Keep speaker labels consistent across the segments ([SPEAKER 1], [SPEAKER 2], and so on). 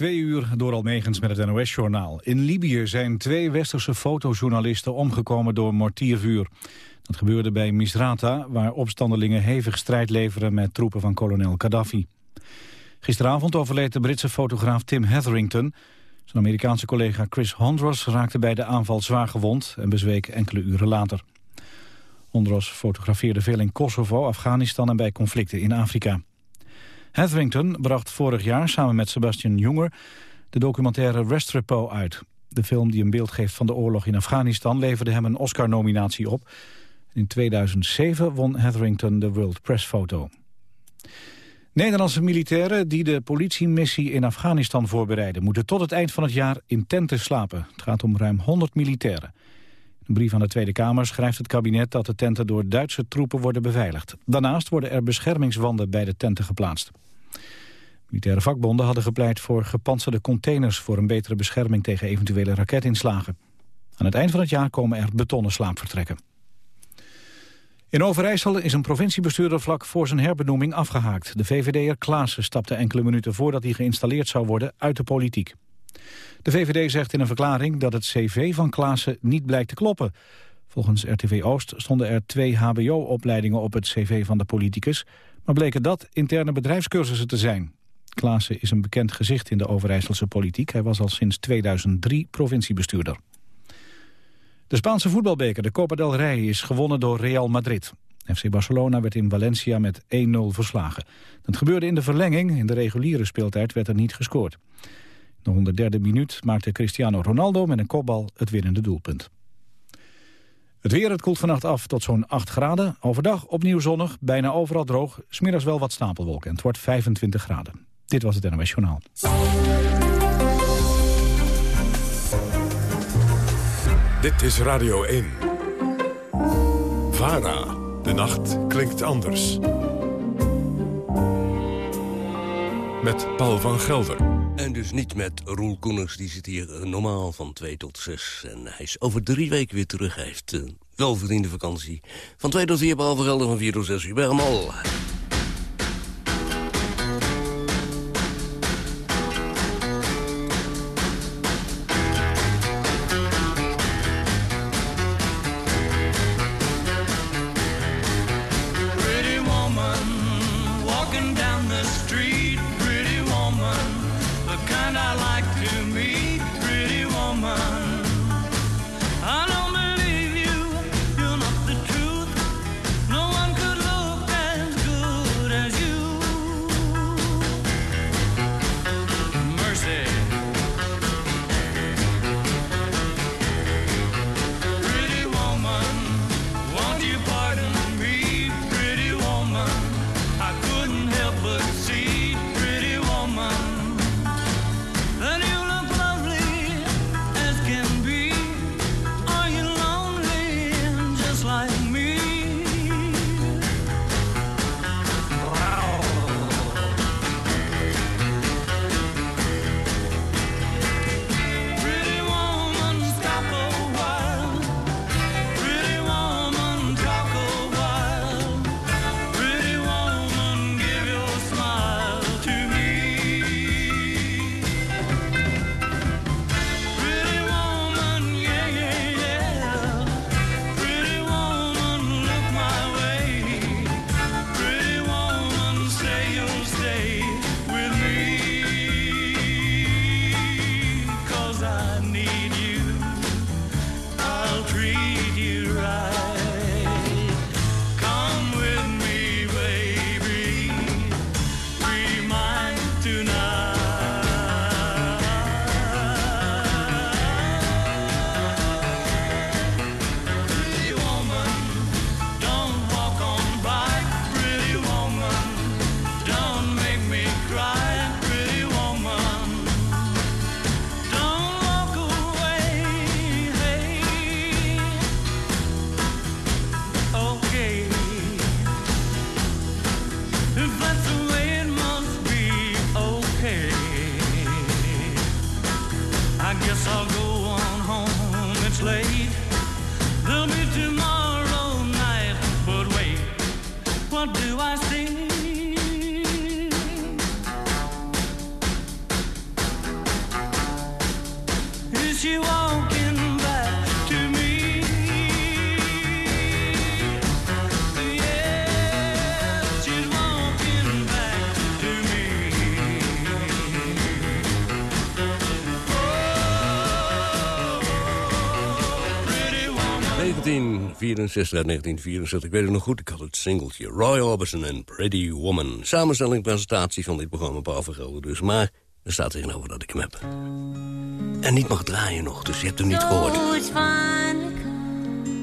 [SPEAKER 1] Twee uur door Almegens met het NOS-journaal. In Libië zijn twee westerse fotojournalisten omgekomen door mortiervuur. Dat gebeurde bij Misrata, waar opstandelingen hevig strijd leveren met troepen van kolonel Gaddafi. Gisteravond overleed de Britse fotograaf Tim Hetherington. Zijn Amerikaanse collega Chris Hondros raakte bij de aanval zwaar gewond en bezweek enkele uren later. Hondros fotografeerde veel in Kosovo, Afghanistan en bij conflicten in Afrika. Hetherington bracht vorig jaar samen met Sebastian Junger de documentaire Restrepo uit. De film die een beeld geeft van de oorlog in Afghanistan leverde hem een Oscar-nominatie op. In 2007 won Hetherington de World Press Photo. Nederlandse militairen die de politiemissie in Afghanistan voorbereiden... moeten tot het eind van het jaar in tenten slapen. Het gaat om ruim 100 militairen. Een brief aan de Tweede Kamer schrijft het kabinet dat de tenten door Duitse troepen worden beveiligd. Daarnaast worden er beschermingswanden bij de tenten geplaatst. Militaire vakbonden hadden gepleit voor gepantserde containers... voor een betere bescherming tegen eventuele raketinslagen. Aan het eind van het jaar komen er betonnen slaapvertrekken. In Overijssel is een provinciebestuurder vlak voor zijn herbenoeming afgehaakt. De VVD'er Klaassen stapte enkele minuten voordat hij geïnstalleerd zou worden uit de politiek. De VVD zegt in een verklaring dat het cv van Klaassen niet blijkt te kloppen. Volgens RTV Oost stonden er twee hbo-opleidingen op het cv van de politicus... maar bleken dat interne bedrijfscursussen te zijn. Klaassen is een bekend gezicht in de Overijsselse politiek. Hij was al sinds 2003 provinciebestuurder. De Spaanse voetbalbeker, de Copa del Rey, is gewonnen door Real Madrid. FC Barcelona werd in Valencia met 1-0 verslagen. Dat gebeurde in de verlenging. In de reguliere speeltijd werd er niet gescoord. De 103e minuut maakte Cristiano Ronaldo met een kopbal het winnende doelpunt. Het weer, het koelt vannacht af tot zo'n 8 graden. Overdag opnieuw zonnig, bijna overal droog. Smiddags wel wat stapelwolken en het wordt 25 graden. Dit was het NOS Journaal.
[SPEAKER 2] Dit is Radio 1. VARA. De nacht klinkt anders. Met Paul van Gelder.
[SPEAKER 3] En dus niet met Roel Koeners, die zit hier eh, normaal van 2 tot 6. En hij is over drie weken weer terug. Hij heeft een welverdiende vakantie. Van 2 tot 4, Paul van Gelder, van 4 tot 6 uur bij hem al.
[SPEAKER 4] 1964 uit 1964. Ik weet het nog goed, ik had het singeltje. Roy Orbison en Pretty Woman. Samenstelling, presentatie van dit programma Vergelder dus. Maar er staat tegenover dat ik hem heb. En niet mag draaien nog, dus je hebt hem niet gehoord.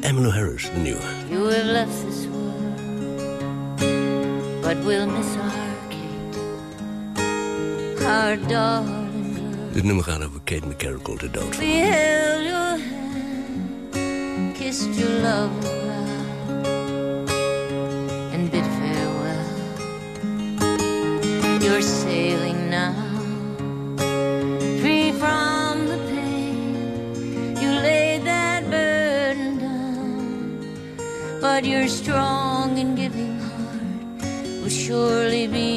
[SPEAKER 4] Emmylou Harris, de nieuwe. You have left this world, but we'll miss our Kate, our darling. Dit nummer gaat over Kate McCarrickle, de dood kissed your love and bid farewell. You're sailing now, free from the pain. You laid that burden down, but your strong and giving heart will surely be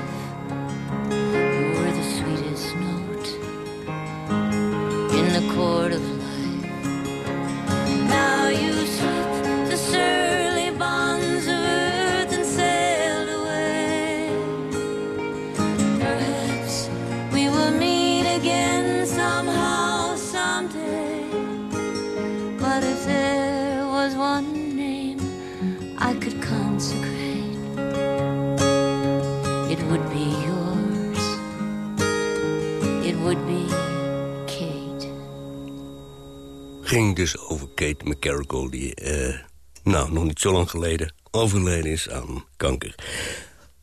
[SPEAKER 4] Kate die, uh, nou, nog niet zo lang geleden overleden is aan kanker.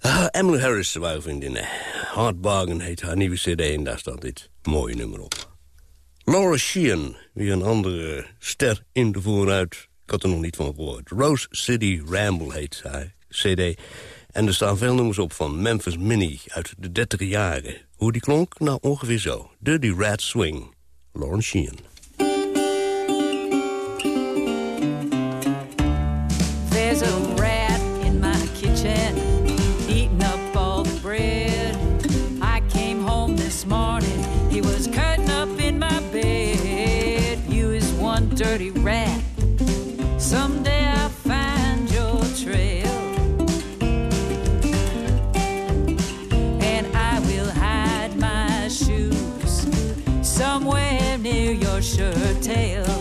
[SPEAKER 4] Uh, Emily Harris, waren vriendinnen. Hard Bargain heet haar nieuwe cd en daar staat dit mooie nummer op. Laura Sheehan, weer een andere ster in de vooruit. Ik had er nog niet van gehoord. Rose City Ramble heet haar cd. En er staan veel nummers op van Memphis Minnie uit de 30 jaren. Hoe die klonk? Nou, ongeveer zo. Dirty Rat Swing. Lauren Sheehan. Rat. Someday I'll find your trail. And I will hide my shoes somewhere near your shirt tail.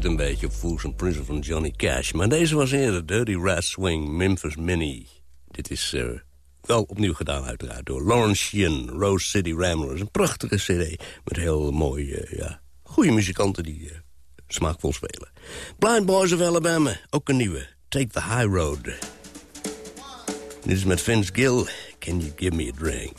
[SPEAKER 5] dit een beetje op Fools and Prison van Johnny Cash. Maar deze was eerder Dirty Rat Swing, Memphis Mini. Dit is eh, wel opnieuw gedaan uiteraard door Lawrence Rose City Ramblers. Een prachtige cd met heel mooie, eh, ja, goede muzikanten die uh, smaakvol spelen. Blind Boys of Alabama, ook een nieuwe. Take the High Road. Dit is met Vince Gill. Can you give me a drink?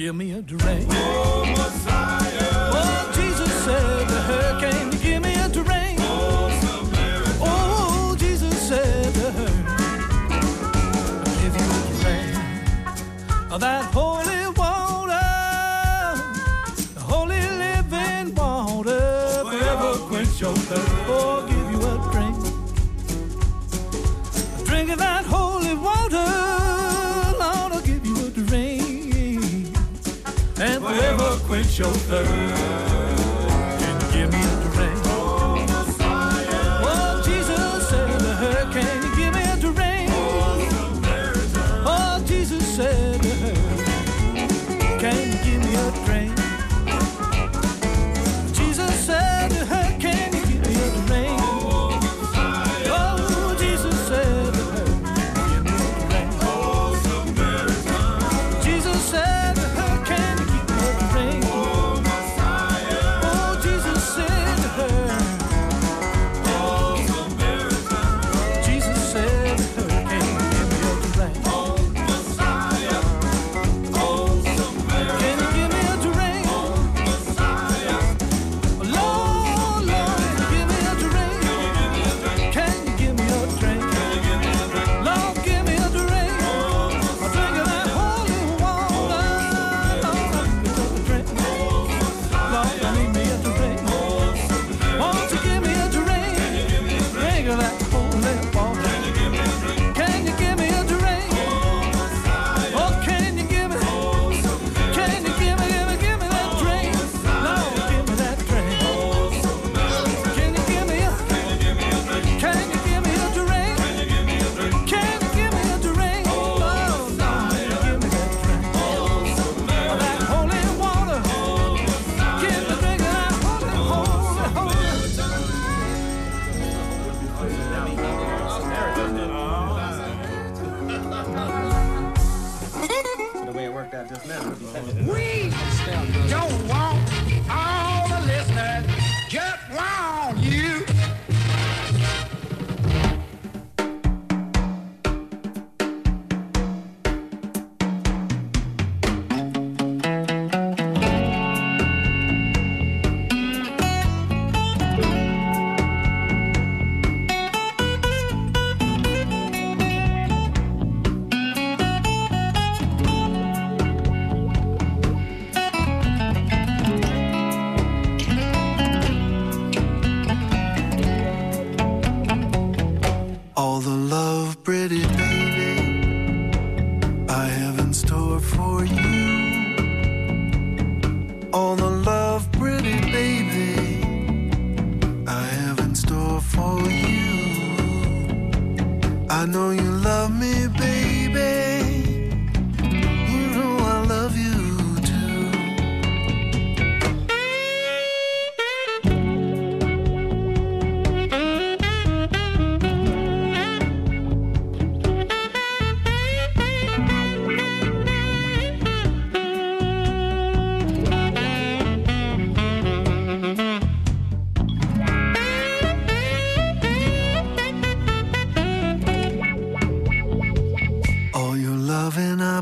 [SPEAKER 6] give me a drink. Oh, Messiah. Oh, Jesus said the hurricane. give me a drink. Oh, Samaritan. Oh, Jesus said to her, give you a drink. That
[SPEAKER 5] whole chão.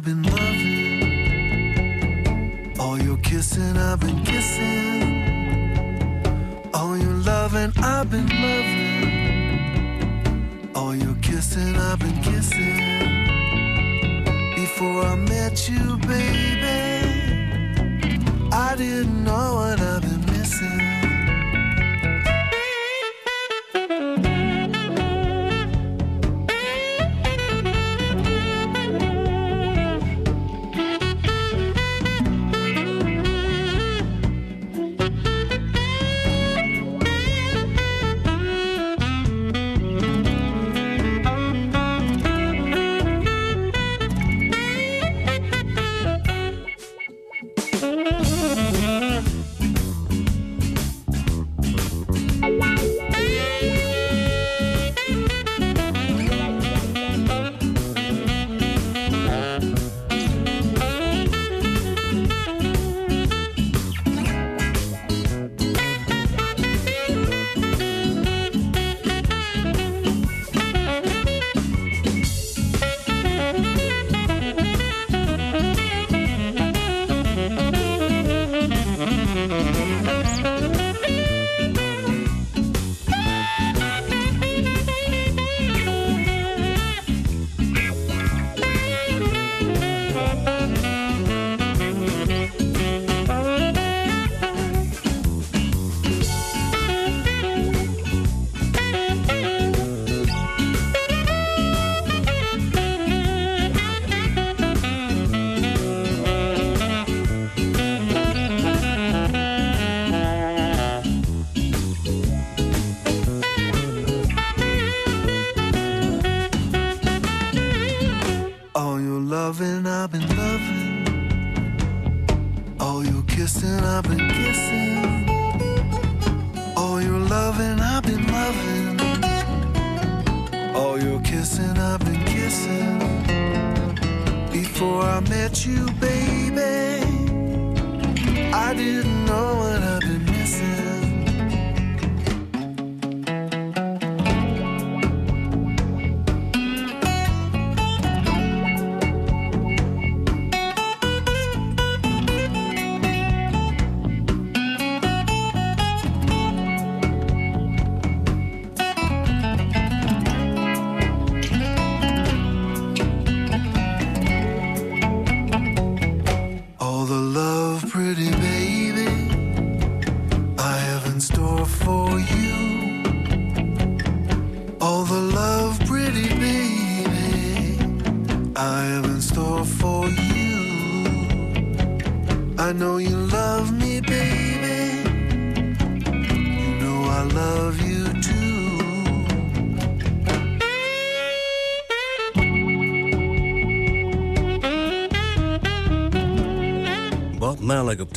[SPEAKER 5] been loving. All your kissing, I've been kissing. All your loving, I've been loving. All your kissing, I've been kissing. Before I met you, baby, I didn't know what I've been missing.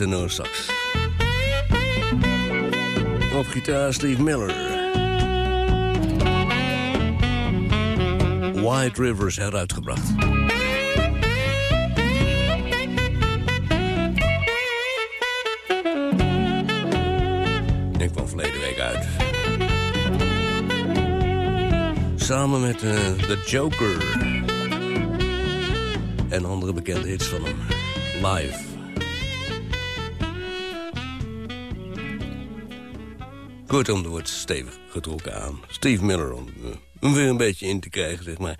[SPEAKER 7] Tenorsax. Op gitaar Steve Miller. White Rivers heruitgebracht. Ik kwam verleden week uit. Samen met eh, The Joker. En andere bekende hits van hem. Live. Kortom, er wordt stevig getrokken aan. Steve Miller, om eh, hem weer een beetje in te krijgen, zeg maar.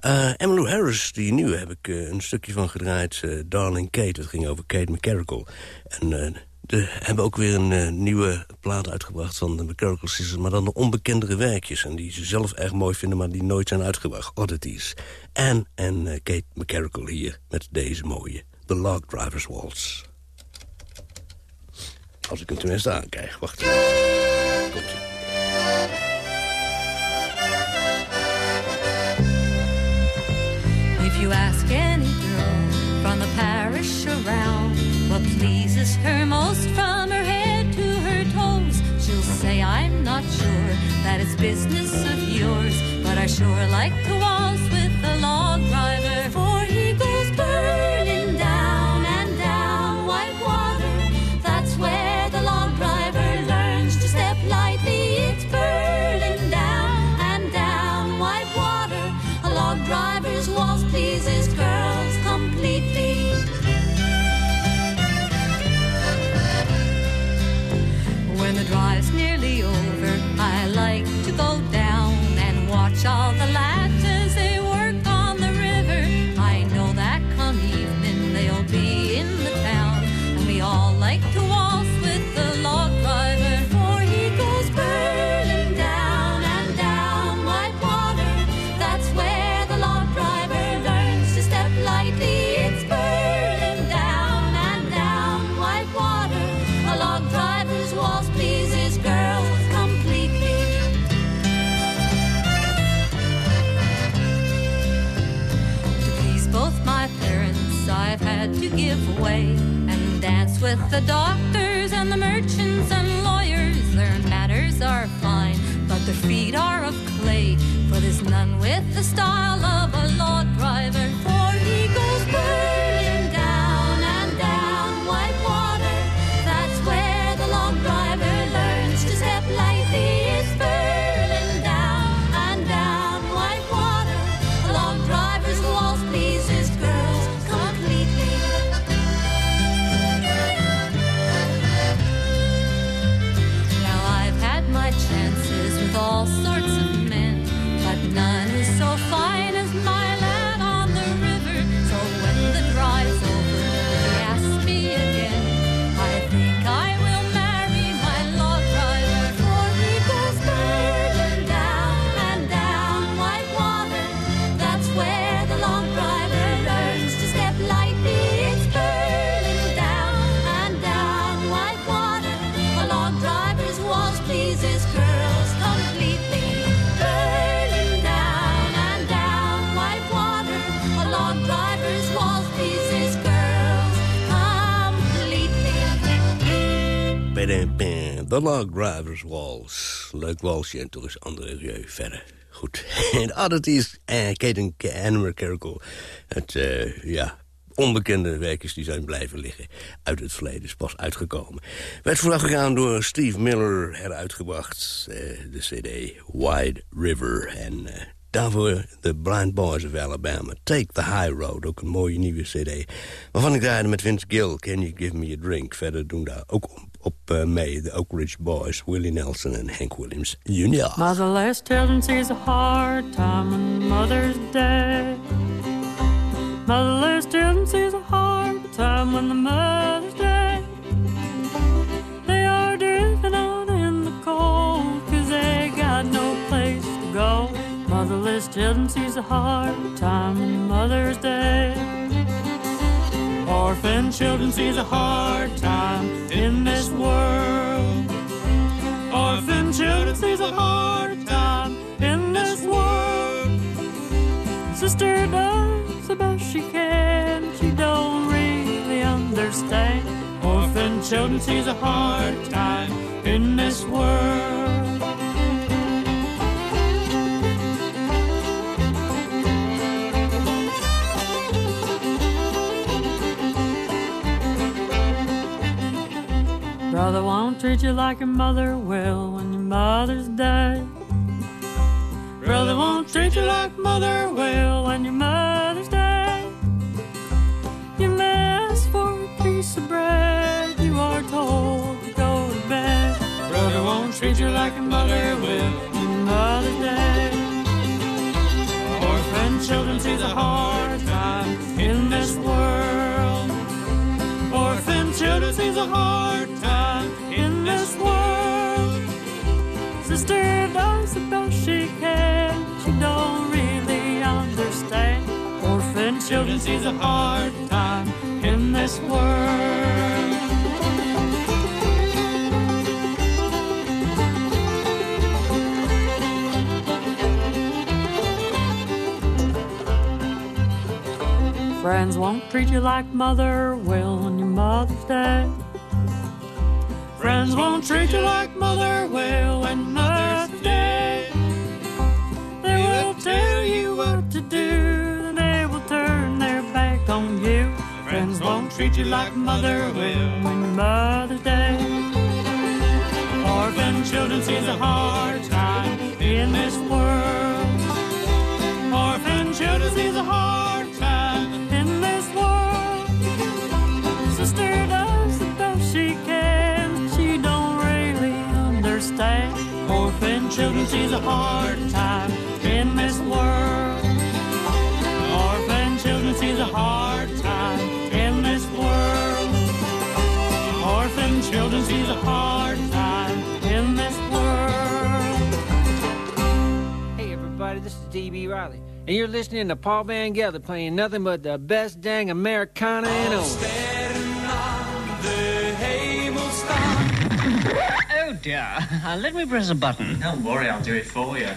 [SPEAKER 7] Eh Emmylou Harris, die nieuwe, heb ik eh, een stukje van gedraaid. eh, Darling Kate, dat ging over Kate McCarrickle. En eh de hebben ook weer een eh, nieuwe plaat uitgebracht van de Sisters... maar dan de onbekendere werkjes. En die ze zelf erg mooi vinden, maar die nooit zijn uitgebracht. Oddities. Anne en eh, Kate McCarrickle hier met deze mooie The Log Driver's Waltz. Als ik hem tenminste aankrijg. Wacht even.
[SPEAKER 8] If you ask any girl from the parish around what pleases her most from her head to her toes, she'll say, I'm not sure that it's business of yours, but I sure like to waltz with the log driver, with the doctors and the merchants The Log Drivers Waltz.
[SPEAKER 7] Leuk walsje en toch is André Rieu verder. Goed. En oddities, Kate en Anne Carroll. Het, uh, ja, onbekende werkjes die zijn blijven liggen. Uit het verleden is pas uitgekomen. Werd voorafgegaan door Steve Miller heruitgebracht. Uh, de cd Wide River. En uh, daarvoor de Blind Boys of Alabama. Take the High Road, ook een mooie nieuwe cd. Waarvan ik draaide met Vince Gill. Can You Give Me a Drink? Verder doen daar ook op, op uh, mee de Oak Ridge Boys. Willie Nelson en Hank Williams Jr.
[SPEAKER 9] Motherless children sees a hard time on Mother's Day. Motherless children sees a hard time when the Mother's Day. They are drifting in the cold cause they got no place to go. Motherless children sees a hard time on Mother's Day. Orphan children sees a hard time in this world. Orphan children sees a hard time in this world. Sister does the best she can, she don't really understand. Orphan children sees a hard time in this world. Brother won't treat you like your mother will when your mother's dead. Brother won't treat you like mother will when your mother's dead. You ask for a piece of bread, you are told to go to bed. Brother won't treat you like your mother will when your mother's dead. Orphan children sees a hard time in this world. Children sees a hard time in this world. Sister does the best she can, she don't really understand. Orphan children sees a hard time in this world. Friends won't treat you like mother will when your mother's dead. Friends won't treat you like mother will when mother's dead. They will tell you what to do, and they will turn their back on you. Friends won't treat you like mother will when your mother's dead. Orphan children sees a hard time in this world. Orphan children sees a hard children sees a hard time in this world. Orphan children sees a hard time in this world. Orphan children sees a hard time in this world.
[SPEAKER 10] Hey everybody, this is D.B. Riley, and you're listening to Paul Van Gelder playing nothing but the best dang Americana in all.
[SPEAKER 11] Dear. Uh, let me press a button.
[SPEAKER 12] Don't worry, I'll do it for you.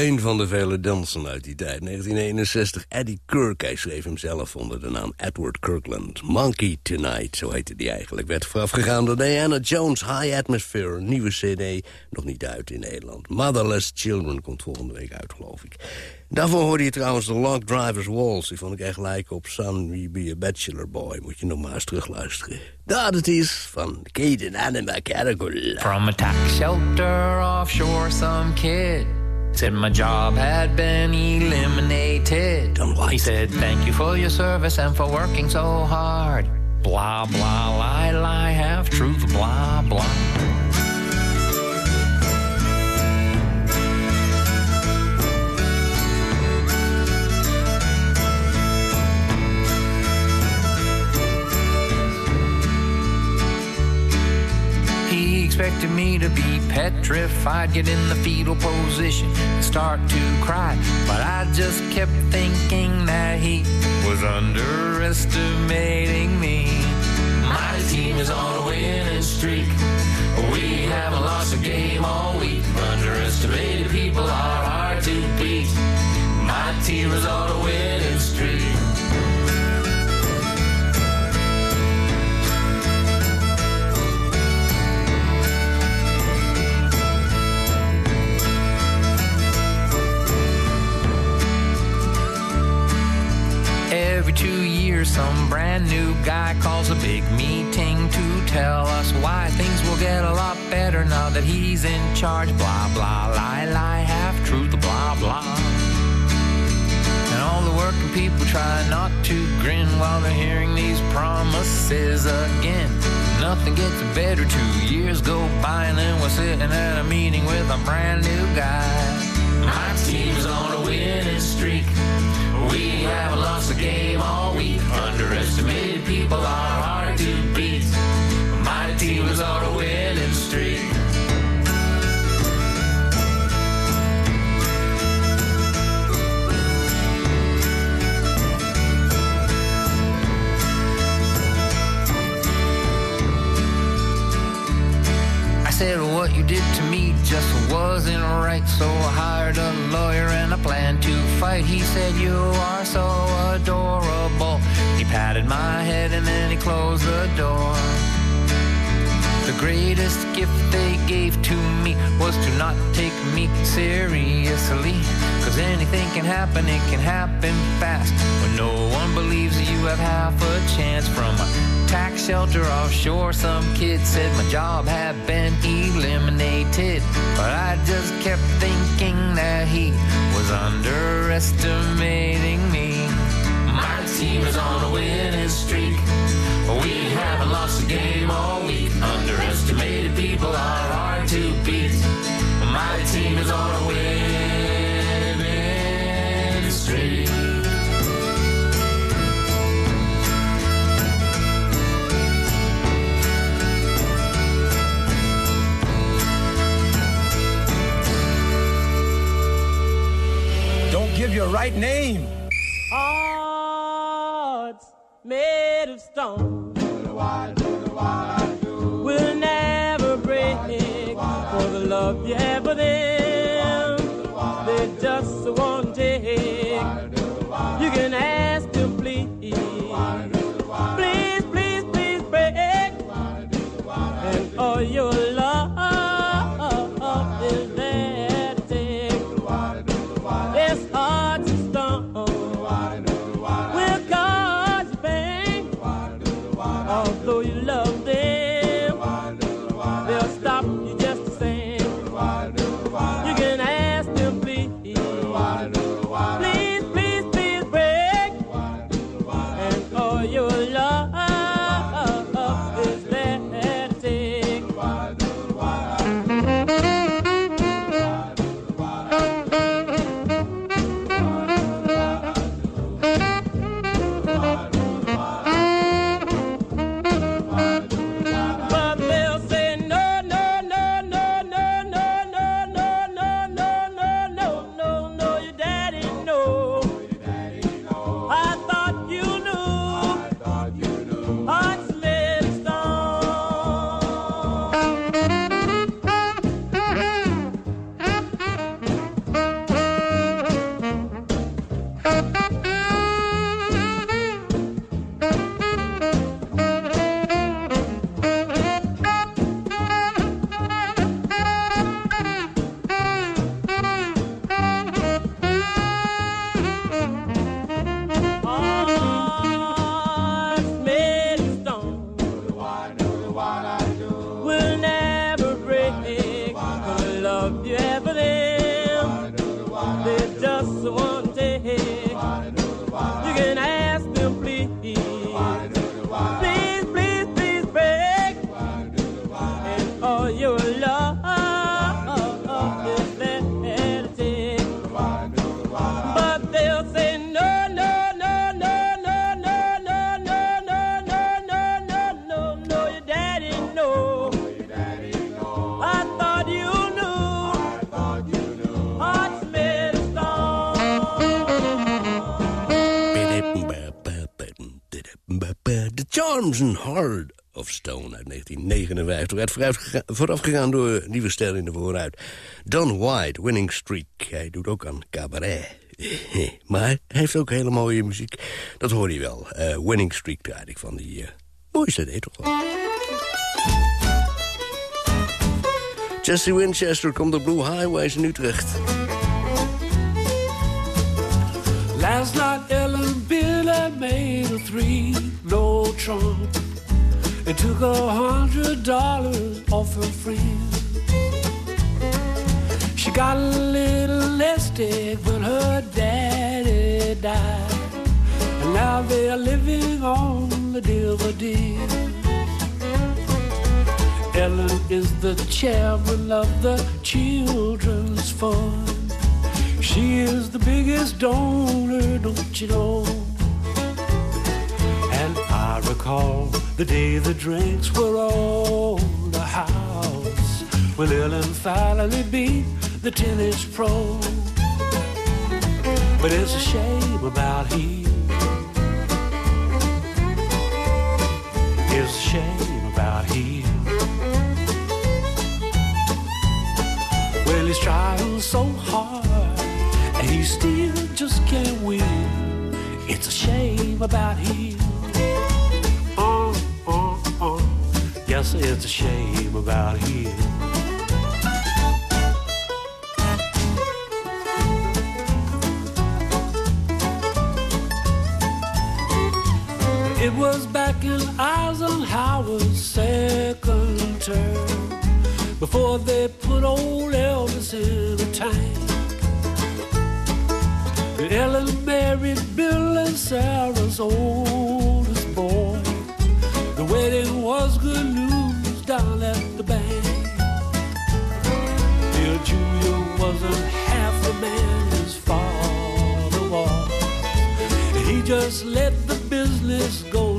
[SPEAKER 7] Een van de vele dansen uit die tijd, 1961. Eddie Kirk, hij schreef hem zelf onder de naam Edward Kirkland. Monkey Tonight, zo heette die eigenlijk. Werd voorafgegaan door Diana Jones, High Atmosphere. Nieuwe cd, nog niet uit in Nederland. Motherless Children komt volgende week uit, geloof ik. Daarvoor hoorde je trouwens de Log Drivers Waltz. Die vond ik echt lijken op Son, We Be a Bachelor Boy. Moet je nog maar eens terugluisteren. Daar het is van Caden Anima Caracol.
[SPEAKER 12] From a tax shelter offshore, some kid said my job had been eliminated. He said, Thank you for your service and for working so hard. Blah, blah, lie, lie, half truth, blah, blah. Expected me to be petrified, get in the fetal position, and start to cry. But I just kept thinking that he was underestimating me. My team is on a winning streak. We haven't lost a game all week. Underestimated people are hard to beat. My team is on a winning streak. Big meeting to tell us why things will get a lot better now that he's in charge. Blah, blah, lie, lie, half truth, blah, blah. And all the working people try not to grin while they're hearing these promises again. Nothing gets better. Two years go by, and then we're sitting at a meeting with a brand new guy. My team's on a winning streak. We haven't lost a game all week. Underestimated people are hard to beat. My team is on a winning streak. I said what you did to me just wasn't right, so I hired a lawyer and I planned to fight. He said you are so adorable. Patted my head and then he closed the door. The greatest gift they gave to me was to not take me seriously. Cause anything can happen, it can happen fast. When no one believes you have half a chance from a tax shelter offshore. Some kid said my job had been eliminated. But I just kept thinking that he was underestimating me. Team is on a winning streak. We haven't lost a game all week. Underestimated people are hard to beat. My team is on a winning streak.
[SPEAKER 13] Don't give your right name.
[SPEAKER 14] Made of stone
[SPEAKER 7] Of Stone uit 1959. Werd vooruit vooraf gegaan door nieuwe ster in de vooruit. Don White, Winning Streak. Hij doet ook aan cabaret. Maar hij heeft ook hele mooie muziek. Dat hoor je wel. Uh, Winning Streak draait ik van die uh, mooie cd toch wel. Jesse Winchester komt op Blue Highways in Utrecht.
[SPEAKER 15] Last night Ellen Bill made a three no trump and took a hundred dollars off her friend. She got a little lipstick when her daddy died, and now they are living on the dividends. Ellen is the chairman of the children's fund. She is the biggest donor, don't you know? And I recall the day the drinks were on the house when Ellen finally beat the tennis pro. But it's a shame about him. It's a shame about him. Well, he's trying so hard and he still just can't win. It's a shame about him. Yes, it's a shame about him. It was back in Eisenhower's second term before they put old Elvis in a tank. Ellen married Bill and Sarah's oldest boy. The wedding was good Wasn't half the man his father was. He just let the business go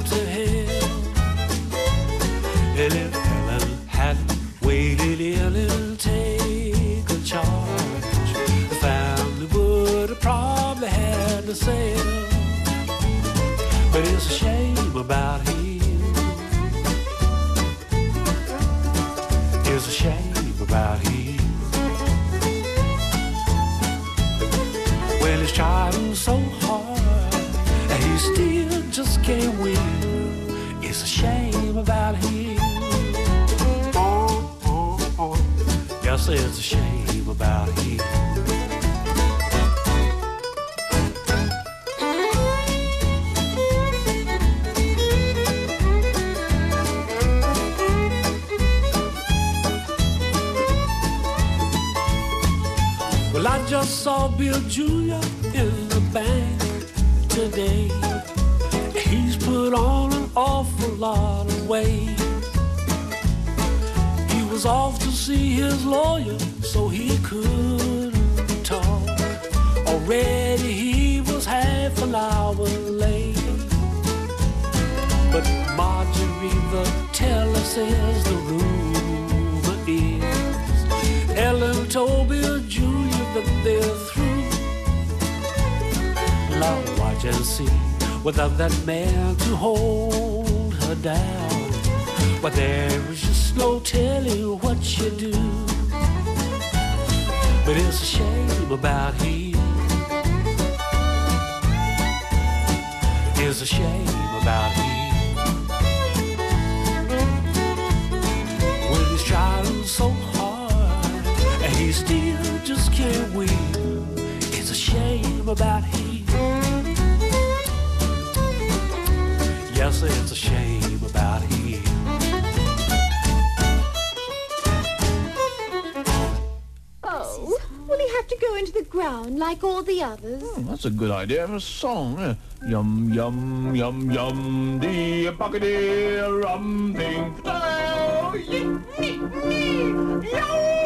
[SPEAKER 15] can't win. It's a shame about him. Oh, oh, oh. Yes, it's a shame about him. Well, I just saw Bill Jr. was off to see his lawyer so he couldn't talk. Already he was half an hour late. But Marjorie, the teller, says the rumor is Ellen told Bill Jr. that they're through. Now watch and see without that man to hold her down. But there is just no telling what you do. But it's a shame about him. It's a shame about him. When he's trying so hard and he still just can't win. It's a shame about him. Yes, it's a shame
[SPEAKER 16] ground like all the others?
[SPEAKER 17] Hmm, that's a good idea of a song. eh? Yum, yum, yum, yum, dee, buckety, rum, ding. Oh, yee, nee, nee, yo!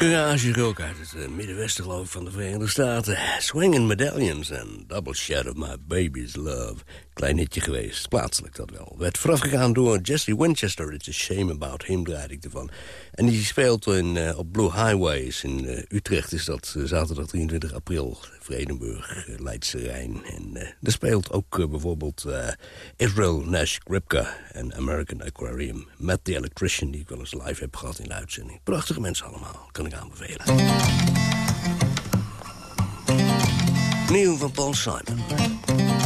[SPEAKER 7] Garage rock uit het eh, middenwesten geloof ik van de Verenigde Staten. Swinging Medallions en Double Shot of My Baby's Love. Klein hitje geweest, plaatselijk dat wel. Werd voorafgegaan door Jesse Winchester. It's a Shame About Him draaide ik ervan. En die speelt in, eh, op Blue Highways in eh, Utrecht. Is dat zaterdag 23 april. Vredenburg, uh, Leidse Rijn. En er speelt ook bijvoorbeeld Israel Nash Gripka en American Aquarium. Met The Electrician, die ik wel eens live heb gehad in de uitzending. Prachtige mensen allemaal, kan ik aanbevelen. Nieuw van Paul Simon.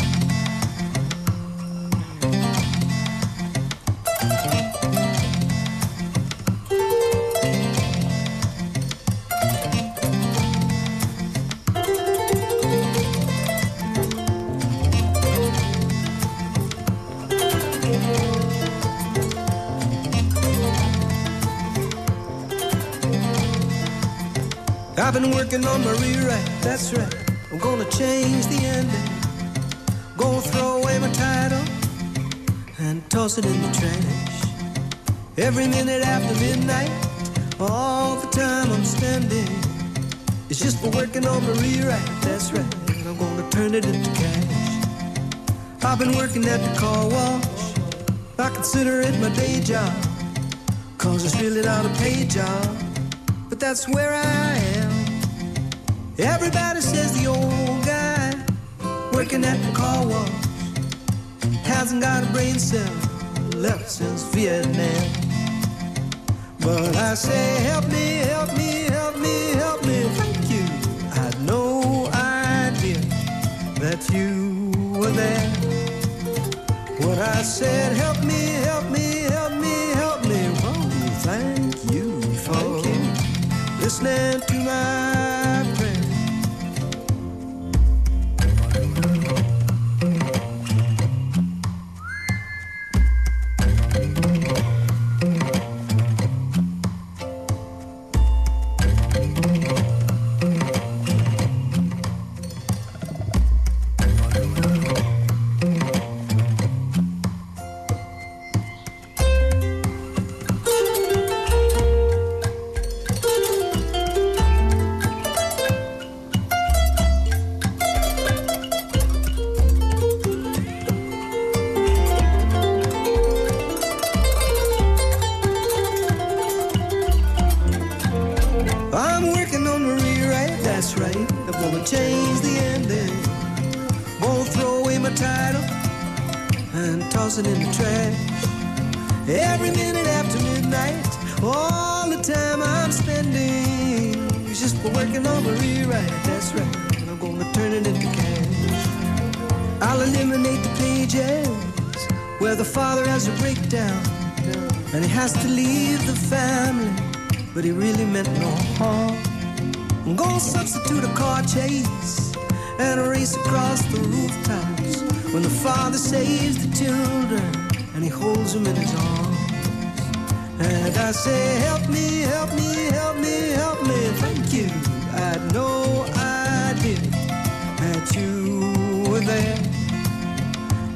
[SPEAKER 18] I've been working on my rewrite, that's right. I'm gonna change the ending. Gonna throw away my title and toss it in the trash. Every minute after midnight, all the time I'm spending. It's just for working on my rewrite, that's right. I'm gonna turn it into cash. I've been working at the car wash. I consider it my day job. Cause it's really not a paid job. But that's where I am. Everybody says the old guy working at the car wash hasn't got a brain cell left since Vietnam. But I say, help me, help me, help me, help me. Thank you. I had no idea that you were there. When I said, help me, help me, help me, help me. Well, thank you for listening to my saves the children and he holds them in his arms. And I say, help me, help me, help me, help me, thank you. I had no idea that you were there.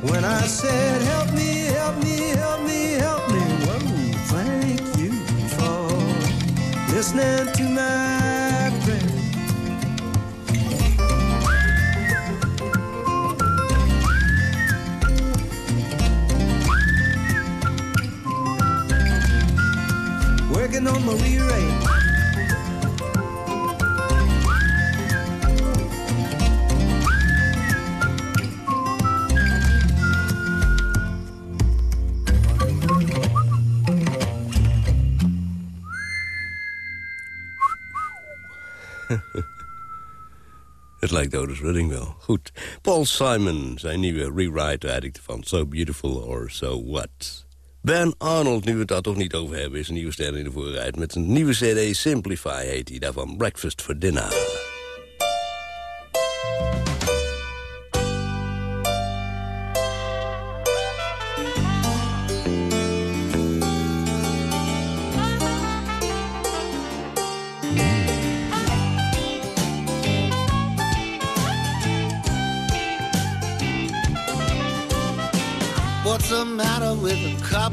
[SPEAKER 18] When I said, help me, help me, help me, help me, whoa, thank you for listening to my Working on my rewrite.
[SPEAKER 7] Het lijkt Otis Redding wel. Goed. Paul Simon, zijn nieuwe rewrite addict van So Beautiful or So What. Ben Arnold, nu we het daar toch niet over hebben... is een nieuwe ster in de voorrijd met een nieuwe cd Simplify heet hij. Daarvan Breakfast for Dinner.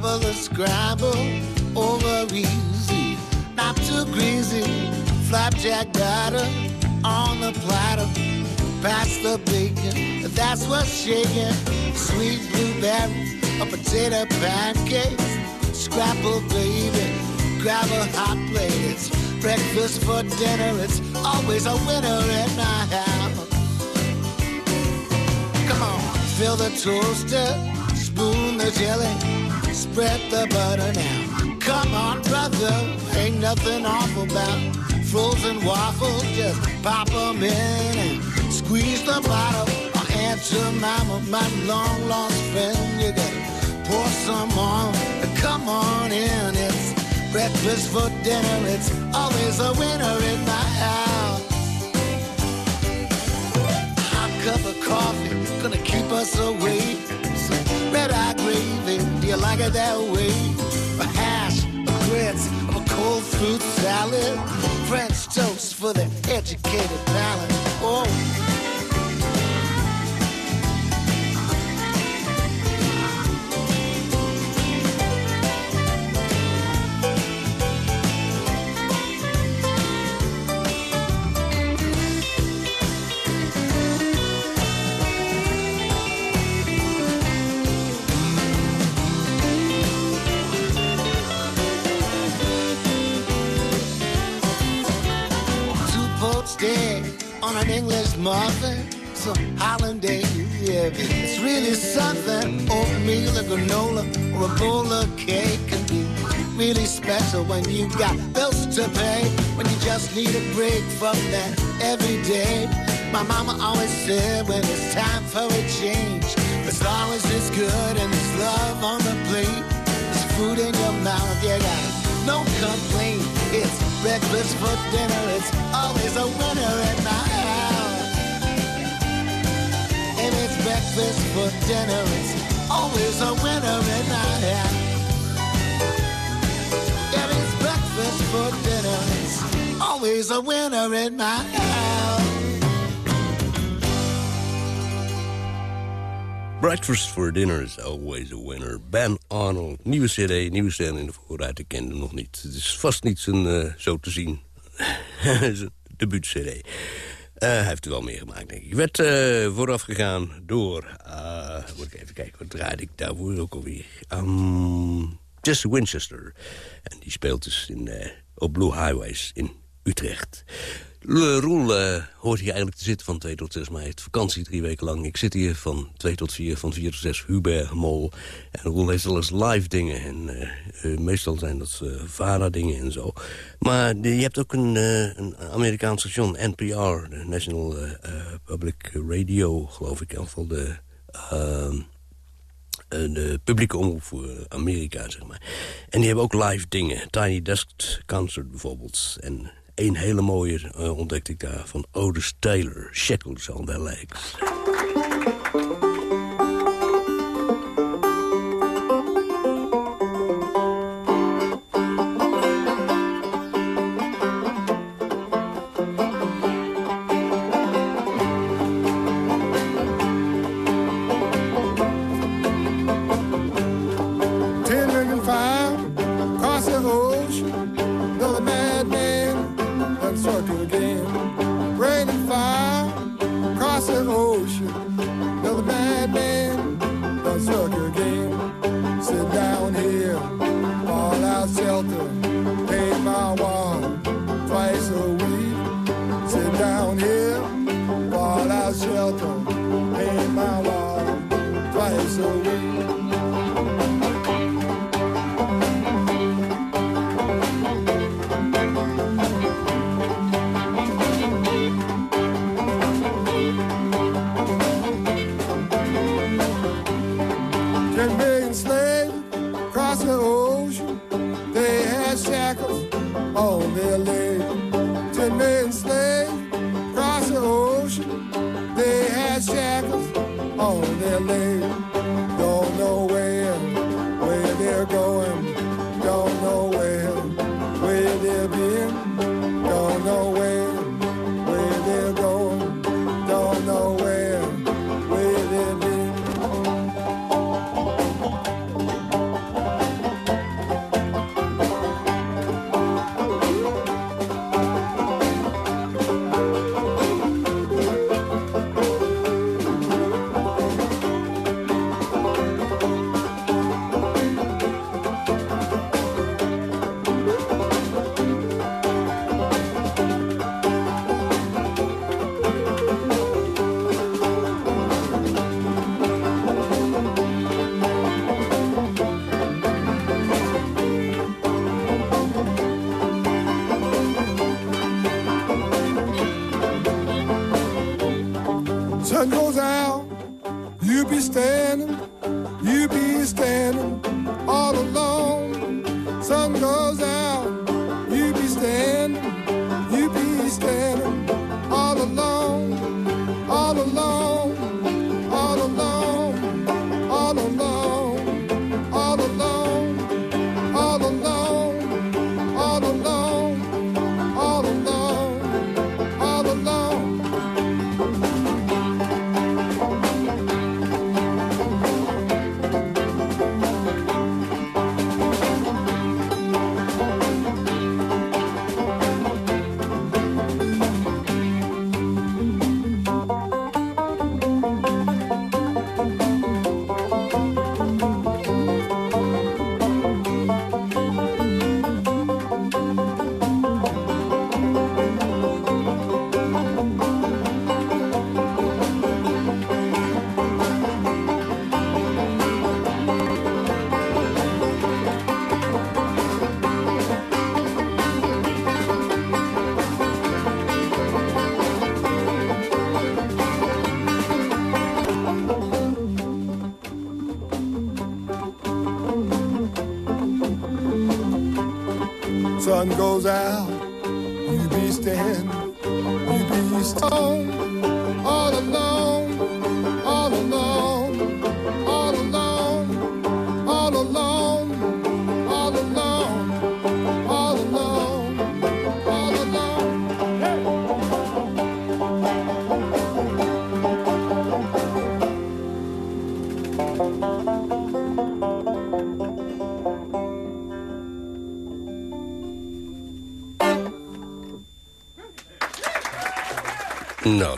[SPEAKER 19] Couple of scrabble over easy? Not too greasy flapjack batter on the platter. Pass the bacon, that's what's shaking. Sweet blueberries, a potato pancake, Scrapple, baby, grab a hot plate. It's breakfast for dinner, it's always a winner in my house. Come on, fill the toaster, spoon the jelly, spread the butter now. Come on, brother, ain't nothing awful about frozen waffles. Just pop 'em in and squeeze the bottle. Or answer mama, my long lost friend. You gotta pour some on, come on in. It's breakfast for dinner. It's always a winner in my house. Cup of coffee, gonna keep us awake. Some red eye gravy, you like it that way? A hash, a grits, a cold fruit salad. French toast for the educated palate. Oh. An English muffin. Some hollandaise, yeah. It's really something. Oatmeal or granola or a bowl of cake can be really special when you got bills to pay. When you just need a break from that every day. My mama always said when it's time for a change. As long as it's good and there's love on the plate. There's food in your mouth, you got no complaint. It's breakfast for dinner. It's always a winner in my house. Breakfast for dinner, it's always a winner in my house. Breakfast for dinner, it's always a winner in my house.
[SPEAKER 7] Breakfast for dinner is always a winner. Ben Arnold, nieuwe cd, nieuwe ster in de vooruit. Ik ken hem nog niet. Het is vast niet eh, zo te zien, zijn debuut-cd. Eh, hij heeft er wel meer gemaakt, denk ik. Werd eh vooraf gegaan door... eh, moet ik even kijken, wat draaide ik daarvoor ook alweer? Um, Jesse Winchester. En die speelt dus in, op Blue Highways in Utrecht. Le- Roel eh, hoort hier eigenlijk te zitten van 2 tot 6 mei. Het vakantie drie weken lang. Ik zit hier van 2 tot 4, van 4 tot 6 Hubert Mol. En Roel heeft wel eens live dingen. En eh, eh, meestal zijn dat eh VARA dingen en zo. Maar je hebt ook een, een Amerikaans station, NPR. De National Public Radio, geloof ik. In ieder geval de... ehm, eh, de publieke omroep voor Amerika, zeg maar. En die hebben ook live dingen. Tiny Desk Concert bijvoorbeeld. En één hele mooie eh, ontdekte ik daar van Otis Taylor. Shackles on their legs.
[SPEAKER 20] Shelter, pay my water twice a. goes out,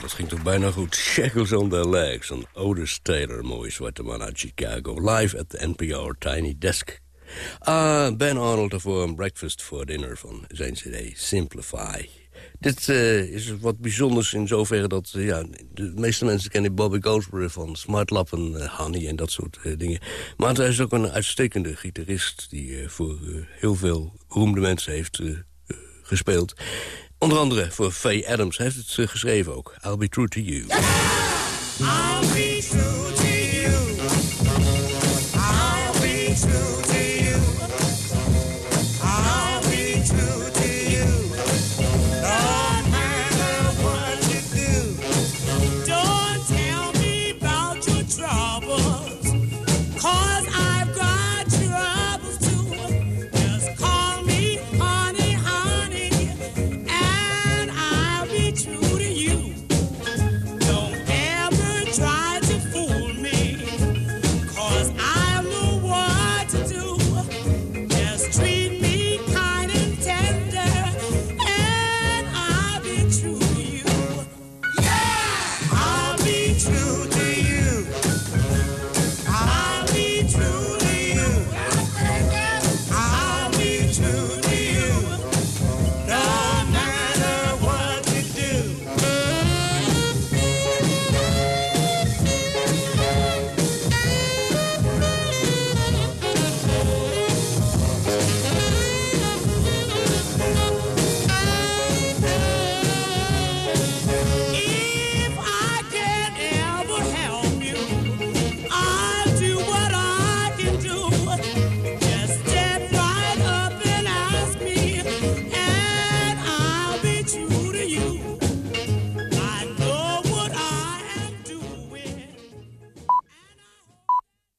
[SPEAKER 7] dat ging toch bijna goed. Shackles on their legs. Een Otis Taylor, mooie zwarte man uit Chicago. Live at the NPR Tiny Desk. Ah, ben Arnold ervoor een breakfast for dinner van zijn cd Simplify. Dit eh, is wat bijzonders in zoverre dat... eh, ja, de meeste mensen kennen Bobby Goldsboro van Smartlap en eh, Honey en dat soort dingen. Maar hij is ook een uitstekende gitarist... die voor heel veel beroemde mensen heeft gespeeld. Onder andere voor Faye Adams. Heeft het eh, geschreven ook. I'll be true to you.
[SPEAKER 21] I'll be true